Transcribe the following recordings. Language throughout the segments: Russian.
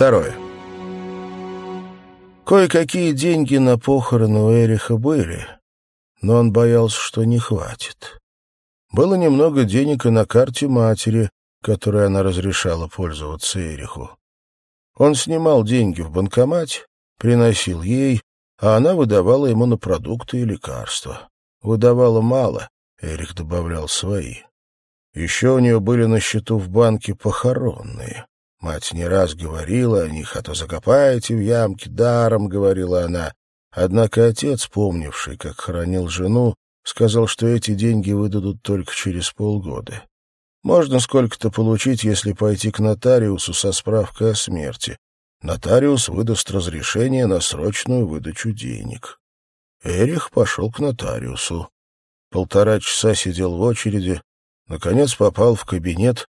Второе. Кое-какие деньги на похороны у Эриха были, но он боялся, что не хватит. Было немного денег и на карте матери, которой она разрешала пользоваться Эриху. Он снимал деньги в банкомате, приносил ей, а она выдавала ему на продукты и лекарства. Выдавала мало, Эрих добавлял свои. Еще у нее были на счету в банке похоронные. Мать не раз говорила о них, а то закопаете в ямке даром, — говорила она. Однако отец, помнивший, как хоронил жену, сказал, что эти деньги выдадут только через полгода. Можно сколько-то получить, если пойти к нотариусу со справкой о смерти. Нотариус выдаст разрешение на срочную выдачу денег. Эрих пошел к нотариусу. Полтора часа сидел в очереди, наконец попал в кабинет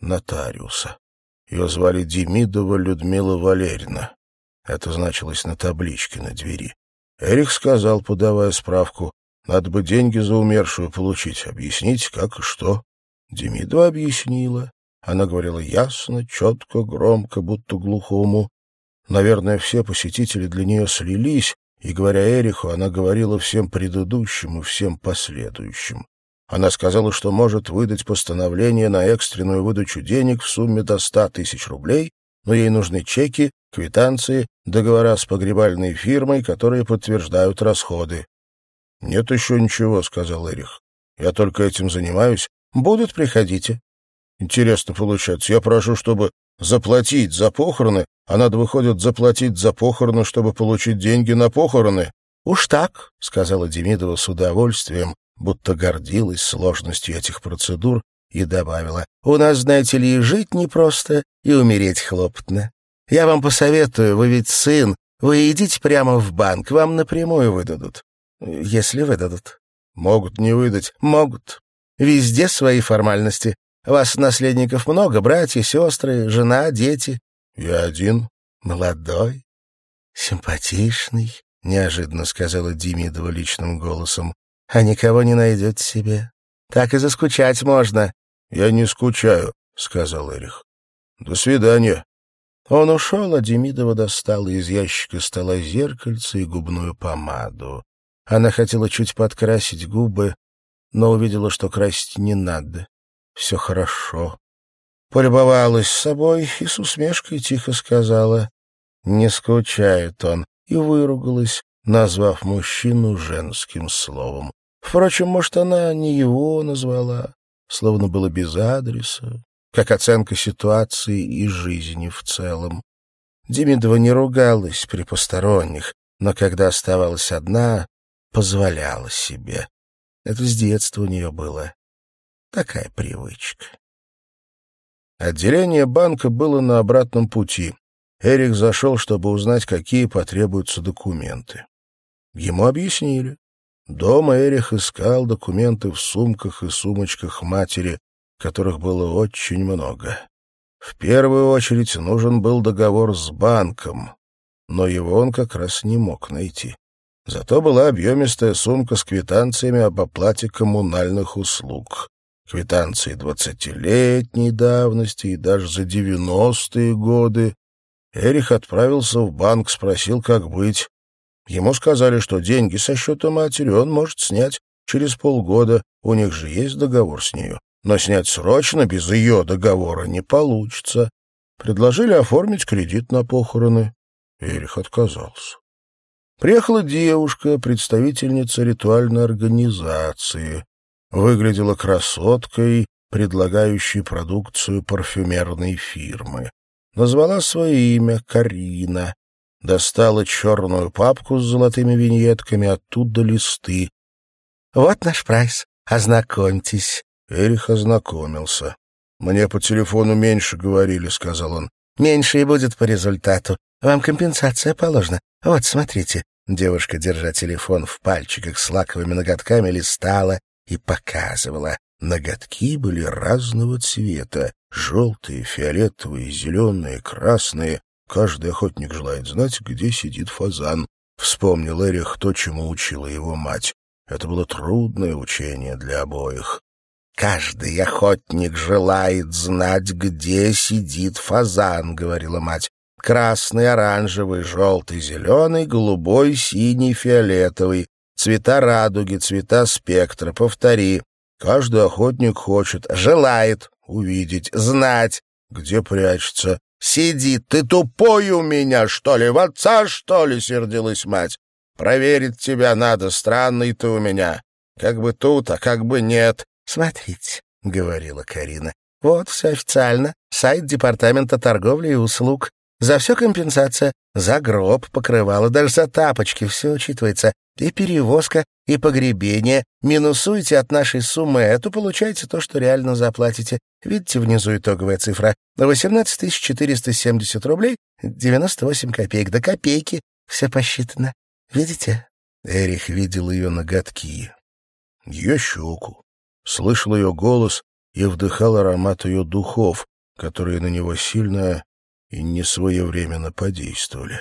женщины-нотариуса. Ее звали Демидова Людмила Валерьевна. Это значилось на табличке на двери. Эрих сказал, подавая справку, надо бы деньги за умершую получить, объяснить, как и что. Демидова объяснила. Она говорила ясно, четко, громко, будто глухому. Наверное, все посетители для нее слились, и, говоря Эриху, она говорила всем предыдущим и всем последующим. Она сказала, что может выдать постановление на экстренную выдачу денег в сумме до ста тысяч рублей, но ей нужны чеки, квитанции, договора с погребальной фирмой, которые подтверждают расходы. — Нет еще ничего, — сказал Эрих. — Я только этим занимаюсь. Будут, приходите. Интересно получается. Я прошу, чтобы заплатить за похороны, а надо, выходит, заплатить за похороны, чтобы получить деньги на похороны. — Уж так, — сказала Демидова с удовольствием, будто гордилась сложностью этих процедур, и добавила, — у нас, знаете ли, и жить непросто, и умереть хлопотно. Я вам посоветую, вы ведь сын, вы идите прямо в банк, вам напрямую выдадут. Если выдадут. Могут не выдать. Могут. Везде свои формальности. Вас наследников много, братья, сестры, жена, дети. Я один. Молодой. Симпатичный, неожиданно сказала Демидова личным голосом. А никого не найдете себе. Так и заскучать можно. Я не скучаю, сказал Эрих. До свидания. Он ушел, а Демидова достала из ящика стола зеркальце и губную помаду. Она хотела чуть подкрасить губы, но увидела, что красить не надо. Все хорошо. Полюбовалась собой и с усмешкой тихо сказала «Не скучает он» и выругалась, назвав мужчину женским словом. Впрочем, может, она не его назвала, словно было без адреса, как оценка ситуации и жизни в целом. Демидова не ругалась при посторонних, но когда оставалась одна, позволяла себе. Это с детства у нее было. Такая привычка. Отделение банка было на обратном пути. Эрик зашел, чтобы узнать, какие потребуются документы. Ему объяснили. Дома Эрих искал документы в сумках и сумочках матери, которых было очень много. В первую очередь нужен был договор с банком, но его он как раз не мог найти. Зато была объемистая сумка с квитанциями об оплате коммунальных услуг. Квитанции двадцатилетней давности и даже за девяностые годы. Эрих отправился в банк, спросил, как быть. Ему сказали, что деньги со счета матери он может снять через полгода, у них же есть договор с нею. Но снять срочно, без ее договора, не получится. Предложили оформить кредит на похороны. Эрих отказался. Приехала девушка, представительница ритуальной организации. Выглядела красоткой, предлагающей продукцию парфюмерной фирмы. Назвала свое имя Карина. Достала черную папку с золотыми виньетками, оттуда листы. «Вот наш прайс. Ознакомьтесь». Эрих ознакомился. «Мне по телефону меньше говорили», — сказал он. «Меньше и будет по результату. Вам компенсация положена. Вот, смотрите». Девушка, держа телефон в пальчиках с лаковыми ноготками, листала и показывала. Ноготки были разного цвета — желтые, фиолетовые, зеленые, красные. Каждый охотник желает знать, где сидит фазан. Вспомнил Эрих то, чему учила его мать. Это было трудное учение для обоих. Каждый охотник желает знать, где сидит фазан, — говорила мать. Красный, оранжевый, желтый, зеленый, голубой, синий, фиолетовый. Цвета радуги, цвета спектра. Повтори. Каждый охотник хочет, желает увидеть, знать, где прячется. Сидит. Ты тупой у меня, что ли? В отца, что ли? — сердилась мать. Проверить тебя надо, странный ты у меня. Как бы тут, а как бы нет. «Смотрите», — говорила Карина, — «вот все официально, сайт Департамента торговли и услуг. За все компенсация, за гроб, покрывало, даже за тапочки, все учитывается. И перевозка, и погребение. Минусуйте от нашей суммы эту, получаете то, что реально заплатите. Видите внизу итоговая цифра? 18 470 рублей 98 копеек. До копейки все посчитано. Видите?» Эрих видел ее ноготки, ее щеку, слышал ее голос и вдыхал аромат ее духов, которые на него сильно и несвоевременно подействовали.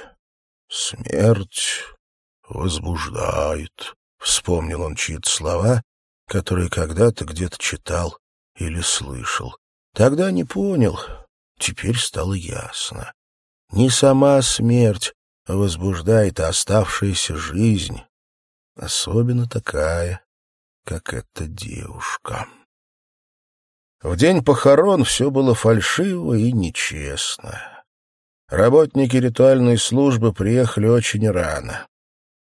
«Смерть возбуждает», — вспомнил он чьи-то слова, которые когда-то где-то читал или слышал. Тогда не понял, теперь стало ясно. Не сама смерть возбуждает оставшаяся жизнь, особенно такая, как эта девушка. В день похорон все было фальшиво и нечестно. Работники ритуальной службы приехали очень рано.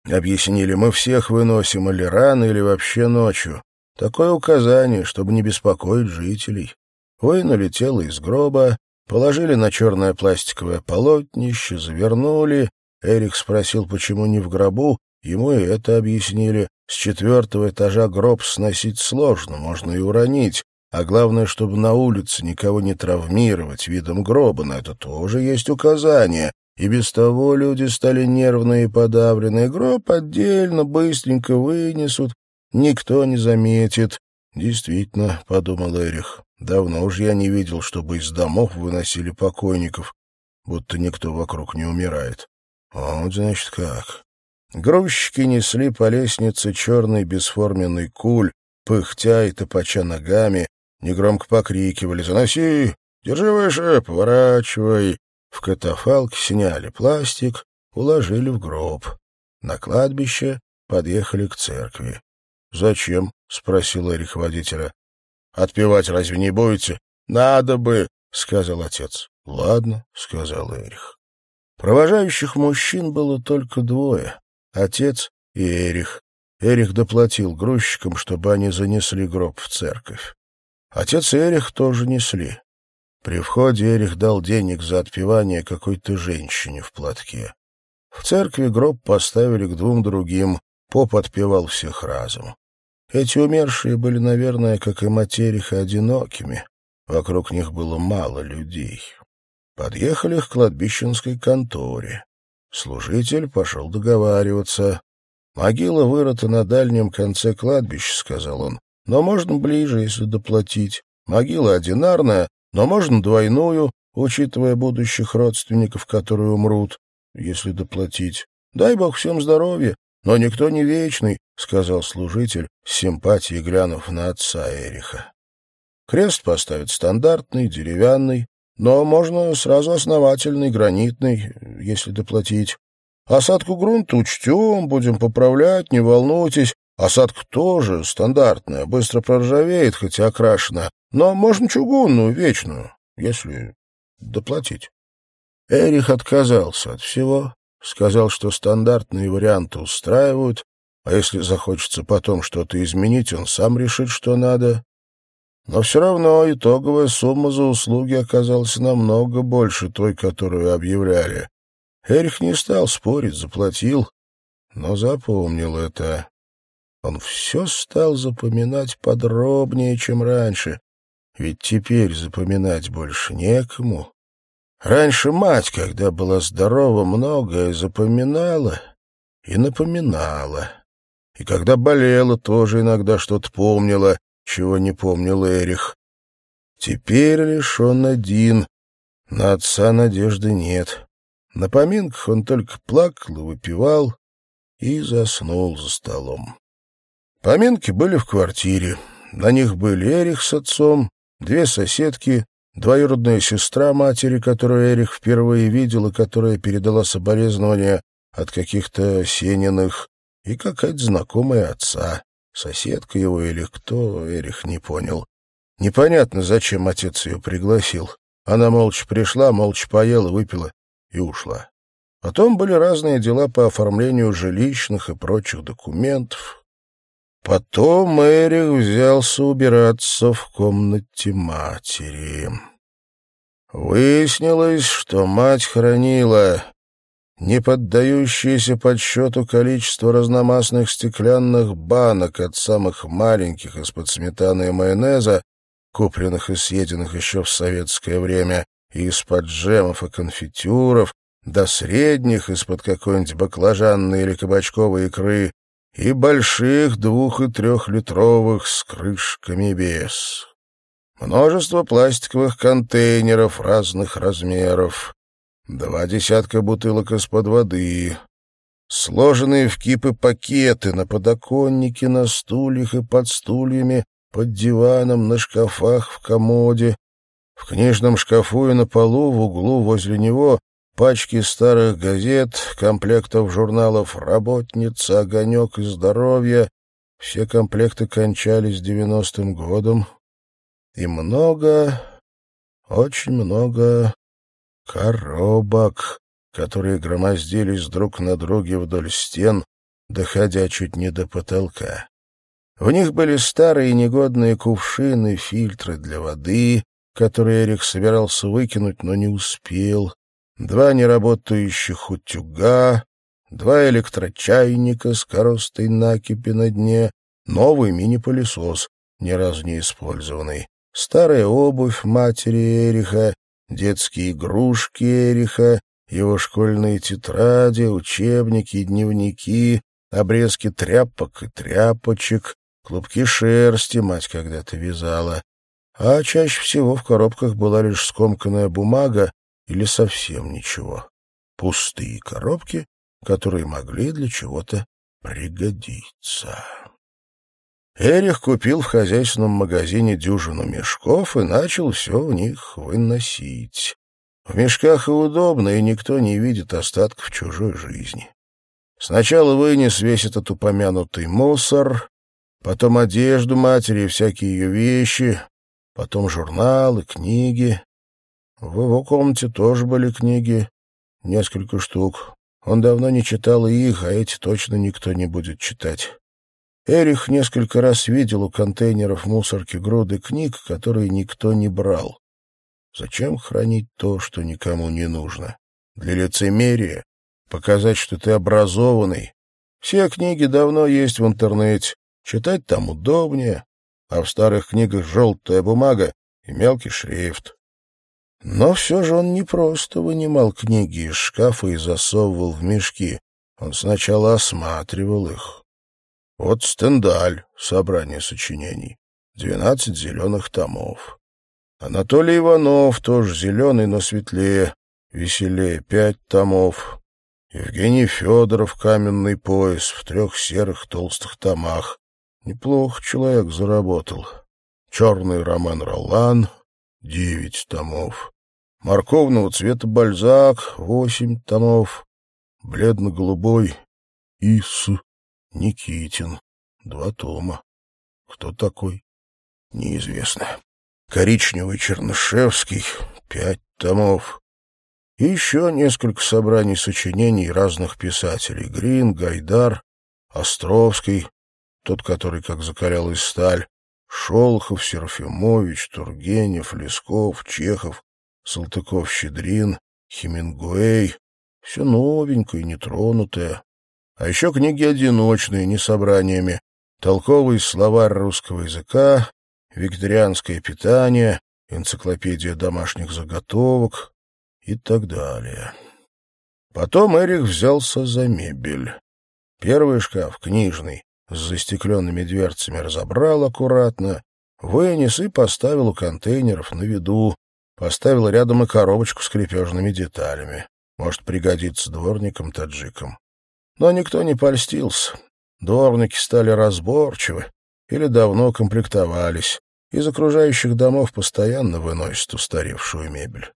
Объяснили, мы всех выносим или рано, или вообще ночью. Такое указание, чтобы не беспокоить жителей. Вынули тело из гроба, положили на черное пластиковое полотнище, завернули. Эрик спросил, почему не в гробу, ему и это объяснили. С четвертого этажа гроб сносить сложно, можно и уронить. А главное, чтобы на улице никого не травмировать видом гроба, на это тоже есть указание. И без того люди стали нервные и подавленные. Гроб отдельно, быстренько вынесут, никто не заметит. Действительно, — подумал Эрих, — давно уж я не видел, чтобы из домов выносили покойников, будто никто вокруг не умирает. Вот, значит, как. Грузчики несли по лестнице черный бесформенный куль, пыхтя и топача ногами, негромко покрикивали «Заноси! Держи выше! Поворачивай!» В катафалк сняли пластик, уложили в гроб. На кладбище подъехали к церкви. «Зачем?» — спросил Эрих водителя. «Отпевать разве не будете?» «Надо бы!» — сказал отец. «Ладно», — сказал Эрих. Провожающих мужчин было только двое отец и Эрих. Эрих доплатил грузчикам, чтобы они занесли гроб в церковь. Отец и Эрих тоже несли. При входе Эрих дал денег за отпевание какой-то женщине в платке. В церкви гроб поставили к двум другим, поп отпевал всех разом. Эти умершие были, наверное, как и материха, одинокими. Вокруг них было мало людей. Подъехали к кладбищенской конторе. Служитель пошел договариваться. «Могила вырыта на дальнем конце кладбища», — сказал он. «Но можно ближе, если доплатить. Могила одинарная, но можно двойную, учитывая будущих родственников, которые умрут, если доплатить. Дай бог всем здоровья, но никто не вечный», — сказал служитель, с симпатией глянув на отца Эриха. Крест поставят стандартный, деревянный, но можно сразу основательный, гранитный, если доплатить. Осадку грунта учтем, будем поправлять, не волнуйтесь. Осадка тоже стандартная, быстро проржавеет, хотя окрашена. Но можно чугунную, вечную, если доплатить. Эрих отказался от всего, сказал, что стандартные варианты устраивают, а если захочется потом что-то изменить, он сам решит, что надо. Но все равно итоговая сумма за услуги оказалась намного больше той, которую объявляли. Эрих не стал спорить, заплатил, но запомнил это. Он все стал запоминать подробнее, чем раньше, ведь теперь запоминать больше некому. Раньше мать, когда была здорова, многое запоминала и напоминала. И когда болела, тоже иногда что-то помнила, чего не помнил Эрих. Теперь лишь он один. На отца надежды нет. На поминках он только плакал и выпивал, и заснул за столом. Поминки были в квартире. На них были Эрих с отцом, две соседки, двоюродная сестра матери, которую Эрих впервые видел и которая передала соболезнования от каких-то Сениных, и какая-то знакомая отца, соседка его или кто, Эрих не понял. Непонятно, зачем отец ее пригласил. Она молча пришла, молча поела, выпила и ушла. Потом были разные дела по оформлению жилищных и прочих документов. Потом Эрих взялся убираться в комнате матери. Выяснилось, что мать хранила не поддающееся подсчету количество разномастных стеклянных банок от самых маленьких из-под сметаны и майонеза, купленных и съеденных еще в советское время, и из-под джемов и конфитюров, до средних из-под какой-нибудь баклажанной или кабачковой икры, и больших двух- и трехлитровых с крышками без. Множество пластиковых контейнеров разных размеров, два десятка бутылок из-под воды, сложенные в кипы пакеты на подоконнике, на стульях и под стульями, под диваном, на шкафах, в комоде, в книжном шкафу и на полу, в углу возле него пачки старых газет, комплектов журналов «Работница», «Огонек» и «Здоровье». Все комплекты кончались девяностым годом. И много, очень много коробок, которые громоздились друг на друге вдоль стен, доходя чуть не до потолка. В них были старые негодные кувшины, фильтры для воды, которые Эрик собирался выкинуть, но не успел, два неработающих утюга, два электрочайника с коростой накипи на дне, новый мини-пылесос, ни разу не использованный, старая обувь матери Эриха, детские игрушки Эриха, его школьные тетради, учебники, дневники, обрезки тряпок и тряпочек, клубки шерсти мать когда-то вязала. А чаще всего в коробках была лишь скомканная бумага или совсем ничего. Пустые коробки, которые могли для чего-то пригодиться. Эрих купил в хозяйственном магазине дюжину мешков и начал все в них выносить. В мешках и удобно, и никто не видит остатков чужой жизни. Сначала вынес весь этот упомянутый мусор, потом одежду матери и всякие ее вещи, потом журналы, книги. В его комнате тоже были книги, несколько штук. Он давно не читал их, а эти точно никто не будет читать. Эрих несколько раз видел у контейнеров мусорки груды книг, которые никто не брал. Зачем хранить то, что никому не нужно? Для лицемерия? Показать, что ты образованный? Все книги давно есть в интернете. Читать там удобнее, а в старых книгах желтая бумага и мелкий шрифт. Но все же он не просто вынимал книги из шкафа и засовывал в мешки. Он сначала осматривал их. Вот Стендаль, собрание сочинений, двенадцать зеленых томов. Анатолий Иванов, тоже зеленый, но светлее, веселее, пять томов. Евгений Федоров, каменный пояс, в трех серых толстых томах. Неплохо человек заработал. Черный роман Ролан, девять томов. Морковного цвета Бальзак, восемь томов. Бледно-голубой Ис Никитин. Два тома. Кто такой? Неизвестно. Коричневый Чернышевский. Пять томов. И еще несколько собраний сочинений разных писателей. Грин, Гайдар, Островский, тот, который как закалялась сталь, Шолохов, Серафимович, Тургенев, Лесков, Чехов, Салтыков-Щедрин, Хемингуэй. Все новенькое, нетронутое. А еще книги одиночные, не собраниями. Толковый словарь русского языка, викторианское питание, энциклопедия домашних заготовок и так далее. Потом Эрих взялся за мебель. Первый шкаф, книжный, с застекленными дверцами разобрал аккуратно, вынес и поставил у контейнеров на виду, поставил рядом и коробочку с крепежными деталями. Может пригодиться дворникам-таджикам. Но никто не польстился. Дворники стали разборчивы, или давно комплектовались. Из окружающих домов постоянно выносят устаревшую мебель.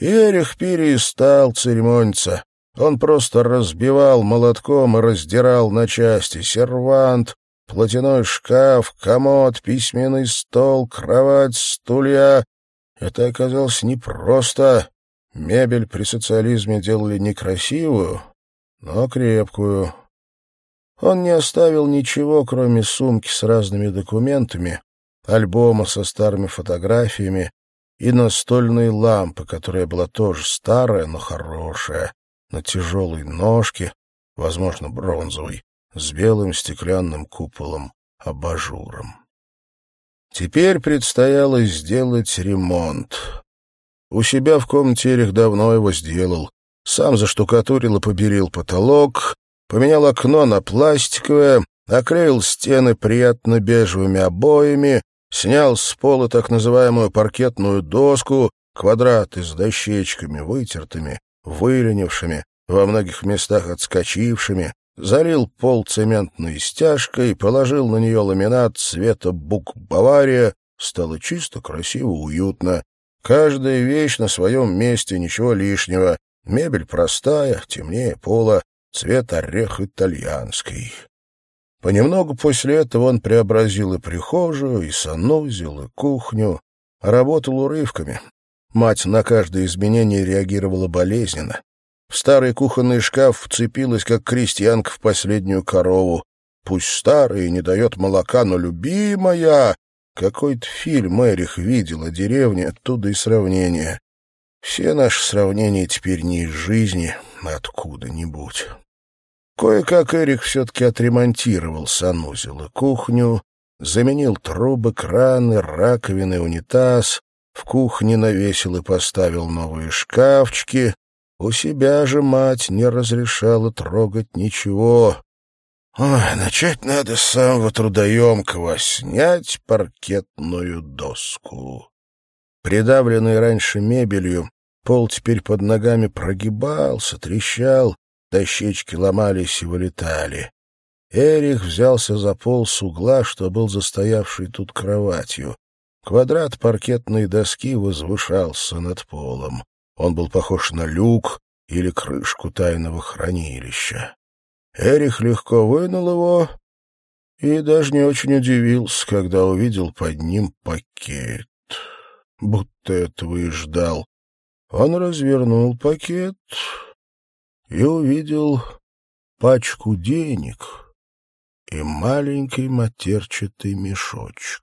И Эрих перестал церемониться. Он просто разбивал молотком и раздирал на части сервант, платяной шкаф, комод, письменный стол, кровать, стулья. Это оказалось непросто. Мебель при социализме делали некрасивую, но крепкую. Он не оставил ничего, кроме сумки с разными документами, альбома со старыми фотографиями и настольной лампы, которая была тоже старая, но хорошая, на тяжелой ножке, возможно, бронзовой, с белым стеклянным куполом-абажуром. Теперь предстояло сделать ремонт. У себя в комнате Эрих давно его сделал. Сам заштукатурил и поберил потолок, поменял окно на пластиковое, оклеил стены приятно бежевыми обоями, снял с пола так называемую паркетную доску, квадраты с дощечками вытертыми, выленившими, во многих местах отскочившими, залил пол цементной стяжкой, положил на нее ламинат цвета бук Бавария, стало чисто, красиво, уютно. Каждая вещь на своем месте, ничего лишнего. Мебель простая, темнее пола, цвет орех итальянский. Понемногу после этого он преобразил и прихожую, и санузел, и кухню, работал урывками. Мать на каждое изменение реагировала болезненно. В старый кухонный шкаф вцепилась, как крестьянка в последнюю корову. Пусть старый не дает молока, но любимая... Какой-то фильм Эрих видел о деревне, оттуда и сравнение. Все наши сравнения теперь не из жизни, откуда-нибудь. Кое-как Эрик все-таки отремонтировал санузел и кухню, заменил трубы, краны, раковины, унитаз, в кухне навесил и поставил новые шкафчики, у себя же мать не разрешала трогать ничего. Ой, начать надо с самого трудоемкого — снять паркетную доску. Придавленный раньше мебелью, пол теперь под ногами прогибался, трещал, дощечки ломались и вылетали. Эрих взялся за пол с угла, что был застоявший тут кроватью. Квадрат паркетной доски возвышался над полом. Он был похож на люк или крышку тайного хранилища. Эрих легко вынул его и даже не очень удивился, когда увидел под ним пакет. Будто этого и ждал. Он развернул пакет и увидел пачку денег и маленький матерчатый мешочек.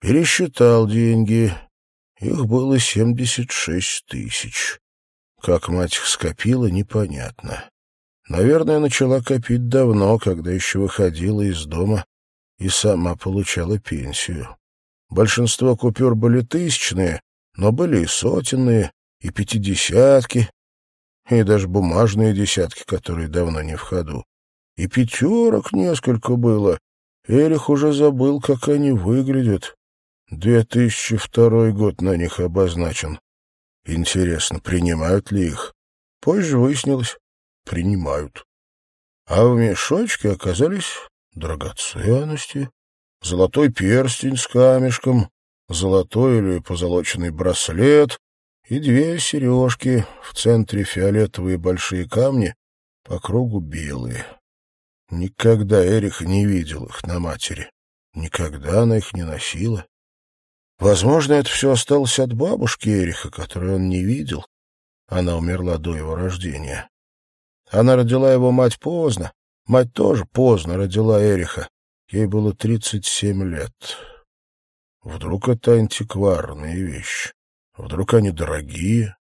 Пересчитал деньги — их было семьдесят шесть тысяч. Как мать их скопила, непонятно. Наверное, начала копить давно, когда еще выходила из дома и сама получала пенсию. Большинство купюр были тысячные, но были и сотенные, и пятидесятки, и даже бумажные десятки, которые давно не в ходу. И пятерок несколько было. Эрих уже забыл, как они выглядят. 2002 год на них обозначен. Интересно, принимают ли их? Позже выяснилось, принимают. А в мешочке оказались драгоценности, золотой перстень с камешком, золотой или позолоченный браслет и две сережки, в центре фиолетовые большие камни, по кругу белые. Никогда Эрих не видел их на матери. Никогда она их не носила. Возможно, это все осталось от бабушки Эриха, которую он не видел. Она умерла до его рождения. Она родила его мать поздно. Мать тоже поздно родила Эриха. Ей было тридцать семь лет. Вдруг это антикварные вещи? Вдруг они дорогие?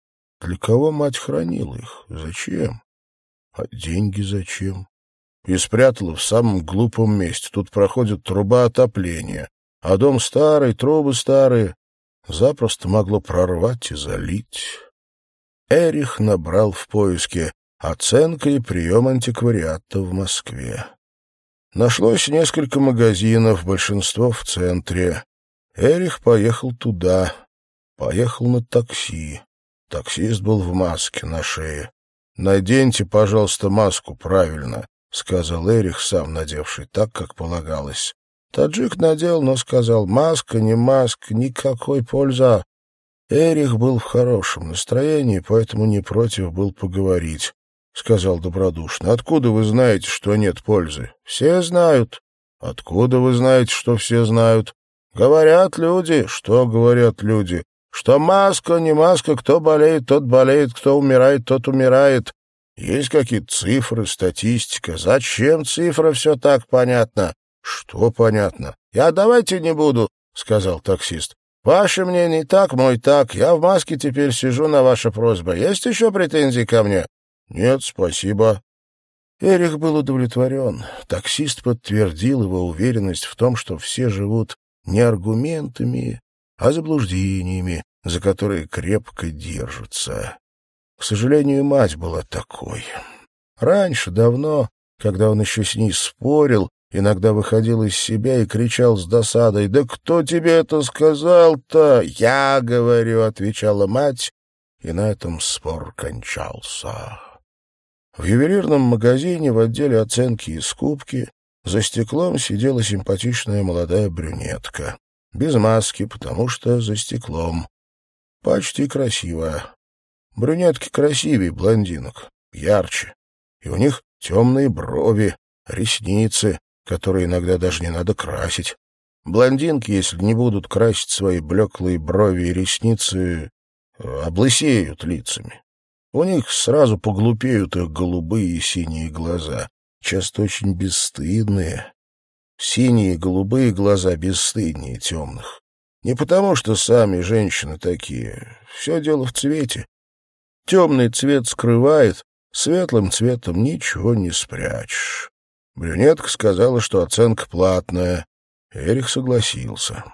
Для кого мать хранила их? Зачем? А деньги зачем? И спрятала в самом глупом месте. Тут проходит труба отопления а дом старый, трубы старые. Запросто могло прорвать и залить. Эрих набрал в поиске «Оценка и прием антиквариата в Москве». Нашлось несколько магазинов, большинство в центре. Эрих поехал туда. Поехал на такси. Таксист был в маске на шее. «Наденьте, пожалуйста, маску правильно», — сказал Эрих, сам надевший так, как полагалось. Таджик надел, но сказал, маска, не маска, никакой пользы. Эрих был в хорошем настроении, поэтому не против был поговорить. — сказал добродушно. — Откуда вы знаете, что нет пользы? — Все знают. — Откуда вы знаете, что все знают? — Говорят люди. Что говорят люди? Что маска, не маска, кто болеет, тот болеет, кто умирает, тот умирает. Есть какие-то цифры, статистика. Зачем цифра все так понятно? Что понятно? Я давайте не буду, сказал таксист. Ваше мнение так, мой так. Я в маске теперь сижу на ваша просьба. Есть еще претензии ко мне? Нет, спасибо. Эрих был удовлетворен. Таксист подтвердил его уверенность в том, что все живут не аргументами, а заблуждениями, за которые крепко держатся. К сожалению, мать была такой. Раньше, давно, когда он еще с ней спорил, иногда выходил из себя и кричал с досадой, «Да кто тебе это сказал-то?» «Я говорю», — отвечала мать, и на этом спор кончался. В ювелирном магазине в отделе оценки и скупки за стеклом сидела симпатичная молодая брюнетка. Без маски, потому что за стеклом. Почти красивая. Брюнетки красивее блондинок, ярче. И у них темные брови, ресницы, которые иногда даже не надо красить. Блондинки, если не будут красить свои блеклые брови и ресницы, облысеют лицами. У них сразу поглупеют их голубые и синие глаза, часто очень бесстыдные. Синие и голубые глаза бесстыднее темных. Не потому, что сами женщины такие. Все дело в цвете. Темный цвет скрывает, светлым цветом ничего не спрячешь. Брюнетка сказала, что оценка платная. Эрих согласился.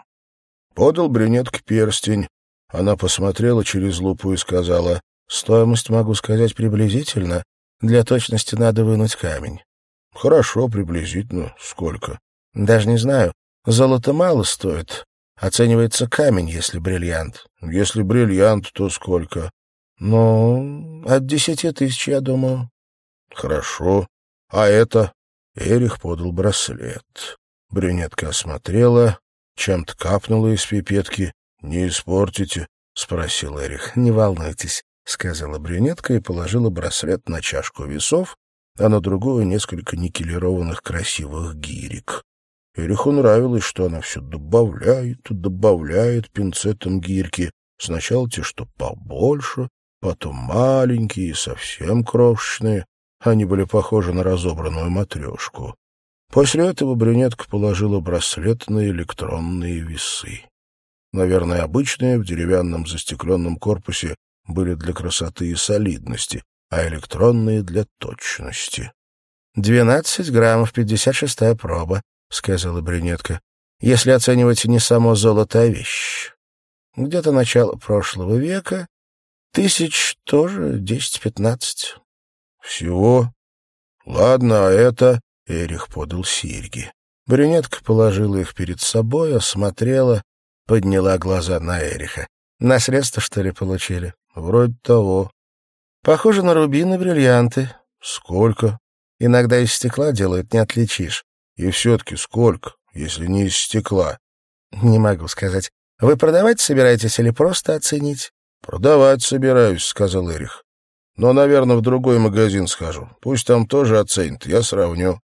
Подал брюнетке перстень. Она посмотрела через лупу и сказала, «Стоимость могу сказать приблизительно. Для точности надо вынуть камень». «Хорошо, приблизительно. Сколько?» «Даже не знаю. Золото мало стоит. Оценивается камень, если бриллиант». «Если бриллиант, то сколько?» Ну, от десяти тысяч, я думаю. Хорошо. А это? Эрих подал браслет. Брюнетка осмотрела, чем-то капнула из пипетки. Не испортите? спросил Эрих. Не волнуйтесь, сказала брюнетка и положила браслет на чашку весов, а на другую несколько никелированных красивых гирек. Эриху нравилось, что она все добавляет и добавляет пинцетом гирьки. Сначала те, что побольше, потом маленькие, совсем крошечные. Они были похожи на разобранную матрешку. После этого брюнетка положила браслет на электронные весы. Наверное, обычные в деревянном застекленном корпусе были для красоты и солидности, а электронные — для точности. «Двенадцать граммов, пятьдесят шестая проба», — сказала брюнетка, — «если оценивать не само золото, а вещь. Где-то начало прошлого века Тысяч тоже десять-пятнадцать. Всего? Ладно, а это... Эрих подал серьги. Брюнетка положила их перед собой, осмотрела, подняла глаза на Эриха. Наследство, что ли, получили? Вроде того. Похоже на рубины бриллианты. Сколько? Иногда из стекла делают, не отличишь. И все-таки сколько, если не из стекла? Не могу сказать. Вы продавать собираетесь или просто оценить? «Продавать собираюсь», — сказал Эрих. «Но, наверное, в другой магазин схожу. Пусть там тоже оценят, я сравню».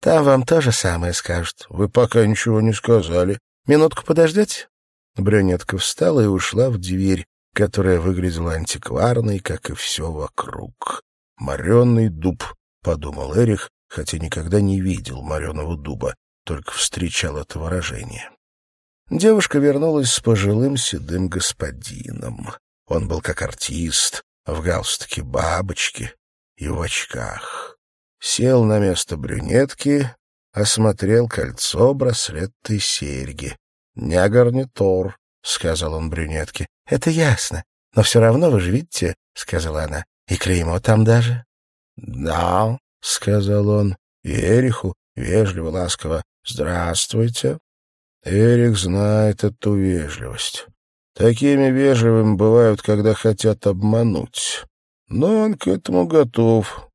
«Там вам то же самое скажут». «Вы пока ничего не сказали». «Минутку подождете?» Брюнетка встала и ушла в дверь, которая выглядела антикварной, как и все вокруг. «Мореный дуб», — подумал Эрих, хотя никогда не видел мореного дуба, только встречал это выражение. Девушка вернулась с пожилым седым господином. Он был как артист, в галстуке бабочки и в очках. Сел на место брюнетки, осмотрел кольцо, браслет и серьги. — Не гарнитур, — сказал он брюнетке. — Это ясно. Но все равно вы же видите, — сказала она. — И клеймо там даже. — Да, — сказал он. И Эриху вежливо, ласково. — Здравствуйте. Эрих знает эту вежливость. Такими вежливыми бывают, когда хотят обмануть. Но он к этому готов.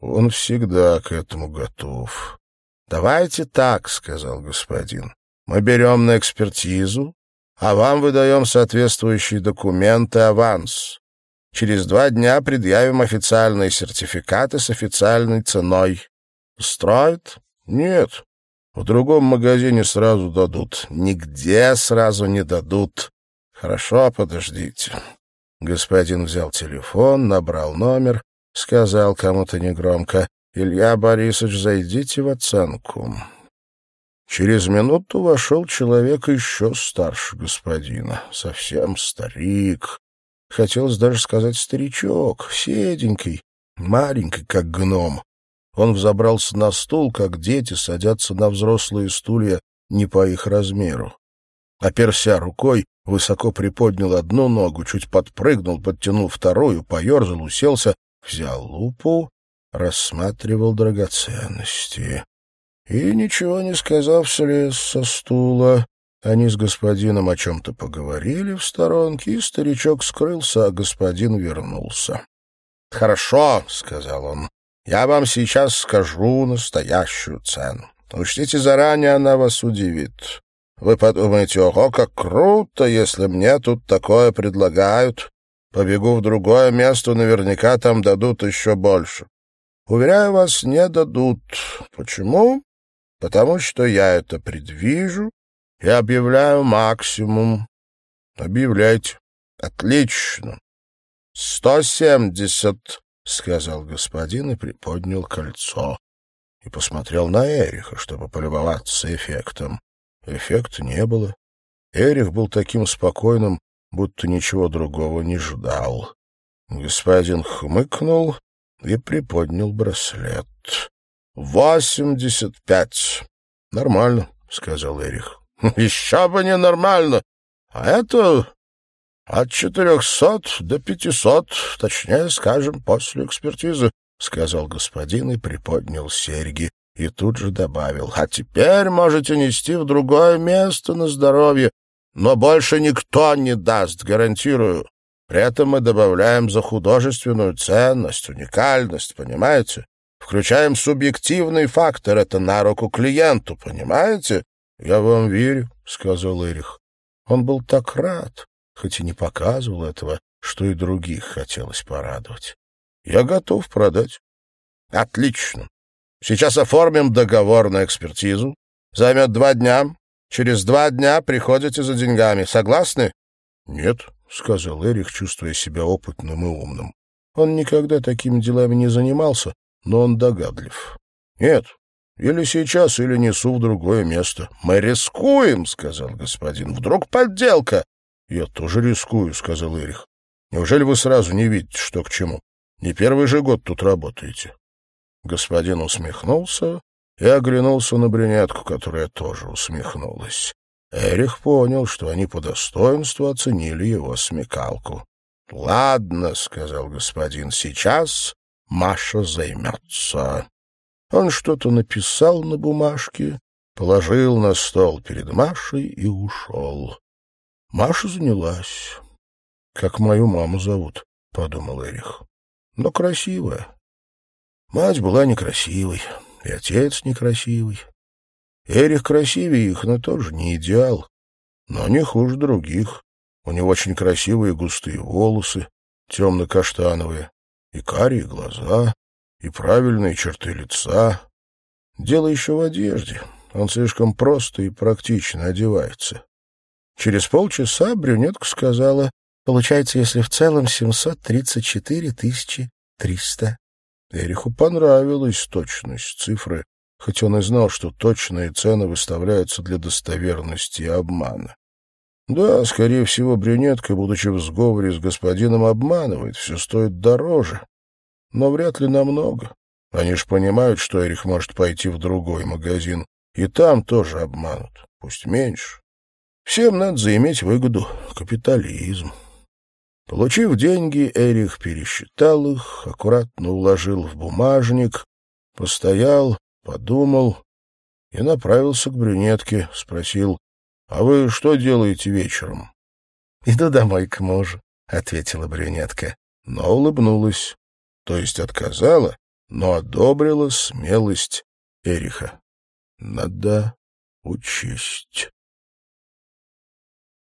Он всегда к этому готов. — Давайте так, — сказал господин. Мы берем на экспертизу, а вам выдаем соответствующие документы аванс. Через два дня предъявим официальные сертификаты с официальной ценой. Устроит? Нет. В другом магазине сразу дадут. Нигде сразу не дадут. Хорошо, подождите. Господин взял телефон, набрал номер, сказал кому-то негромко. «Илья Борисович, зайдите в оценку». Через минуту вошел человек еще старше господина, совсем старик. Хотелось даже сказать старичок, седенький, маленький, как гном. Он взобрался на стул, как дети садятся на взрослые стулья не по их размеру. Оперся рукой, высоко приподнял одну ногу, чуть подпрыгнул, подтянул вторую, поерзал, уселся, взял лупу, рассматривал драгоценности и, ничего не сказав, слез со стула. Они с господином о чем-то поговорили в сторонке, и старичок скрылся, а господин вернулся. — Хорошо, — сказал он, — я вам сейчас скажу настоящую цену. Учтите, заранее она вас удивит. Вы подумаете, ого, как круто, если мне тут такое предлагают. Побегу в другое место, наверняка там дадут еще больше. Уверяю вас, не дадут. Почему? потому что я это предвижу и объявляю максимум. Объявляйте. Отлично. Сто семьдесят, — сказал господин и приподнял кольцо. И посмотрел на Эриха, чтобы полюбоваться эффектом. Эффекта не было. Эрих был таким спокойным, будто ничего другого не ждал. Господин хмыкнул и приподнял браслет. «Восемьдесят пять». «Нормально», — сказал Эрих. «Еще бы не нормально. А это от четырехсот до пятисот, точнее, скажем, после экспертизы», — сказал господин и приподнял серьги. И тут же добавил, «А теперь можете нести в другое место на здоровье, но больше никто не даст, гарантирую. При этом мы добавляем за художественную ценность, уникальность, понимаете? Включаем субъективный фактор, это на руку клиенту, понимаете? — Я вам верю, — сказал Эрих. Он был так рад, хоть и не показывал этого, что и других хотелось порадовать. — Я готов продать. — Отлично. Сейчас оформим договор на экспертизу. Займет два дня. Через два дня приходите за деньгами. Согласны? — Нет, — сказал Эрих, чувствуя себя опытным и умным. Он никогда такими делами не занимался, но он догадлив. «Нет, или сейчас, или несу в другое место». «Мы рискуем», — сказал господин. «Вдруг подделка?» «Я тоже рискую», — сказал Эрих. «Неужели вы сразу не видите, что к чему? Не первый же год тут работаете». Господин усмехнулся и оглянулся на брюнетку, которая тоже усмехнулась. Эрих понял, что они по достоинству оценили его смекалку. — Ладно, — сказал господин, — сейчас Маша займется. Он что-то написал на бумажке, положил на стол перед Машей и ушел. Маша занялась. «Как мою маму зовут», — подумал Эрих. «Но красивая». Мать была некрасивой, и отец некрасивый. Эрих красивее их, но тоже не идеал, но не хуже других. У него очень красивые густые волосы, темно-каштановые, и карие глаза, и правильные черты лица. Дело еще в одежде. Он слишком просто и практично одевается. Через полчаса брюнетка сказала, получается, если в целом 734 тысячи триста. Эриху понравилась точность цифры, хоть он и знал, что точные цены выставляются для достоверности и обмана. Да, скорее всего, брюнетка, будучи в сговоре с господином, обманывает, все стоит дороже. Но вряд ли намного. Они ж понимают, что Эрих может пойти в другой магазин, и там тоже обманут, пусть меньше. Всем надо заиметь выгоду, капитализм. Получив деньги, Эрих пересчитал их, аккуратно уложил в бумажник, постоял, подумал и направился к брюнетке, спросил, «А вы что делаете вечером?» «Иду домой к мужу», — ответила брюнетка, но улыбнулась, то есть отказала, но одобрила смелость Эриха. Надо учесть.